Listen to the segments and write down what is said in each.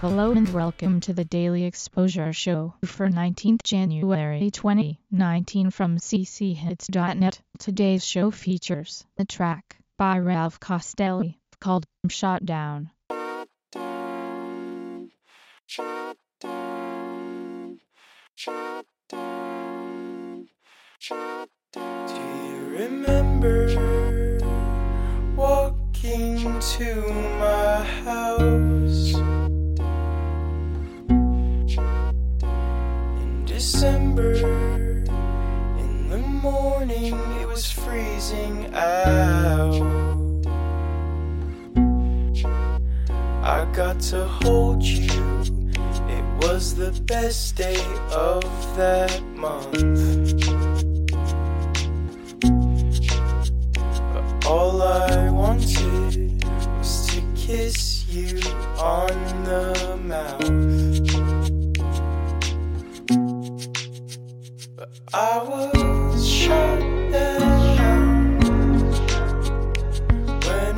Hello and welcome to the Daily Exposure Show for 19th January 2019 from cchits.net. Today's show features a track by Ralph Costelli called Shot Down. Do you remember walking to my house morning, it was freezing out. I got to hold you. It was the best day of that month.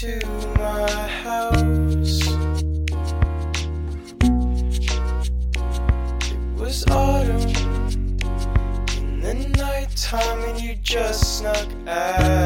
to my house? It was autumn in the nighttime, and you just snuck out.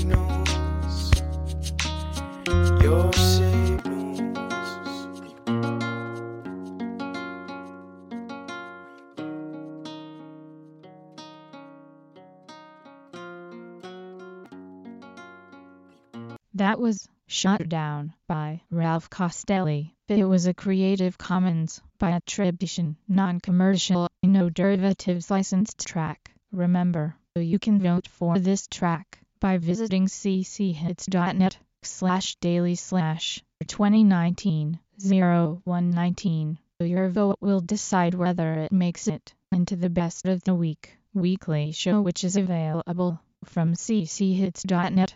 That was Shut Down by Ralph Costelli. It was a Creative Commons by attribution, non-commercial, no derivatives licensed track. Remember, you can vote for this track by visiting cchits.net slash daily slash 2019 0119. Your vote will decide whether it makes it into the best of the week weekly show which is available from cchits.net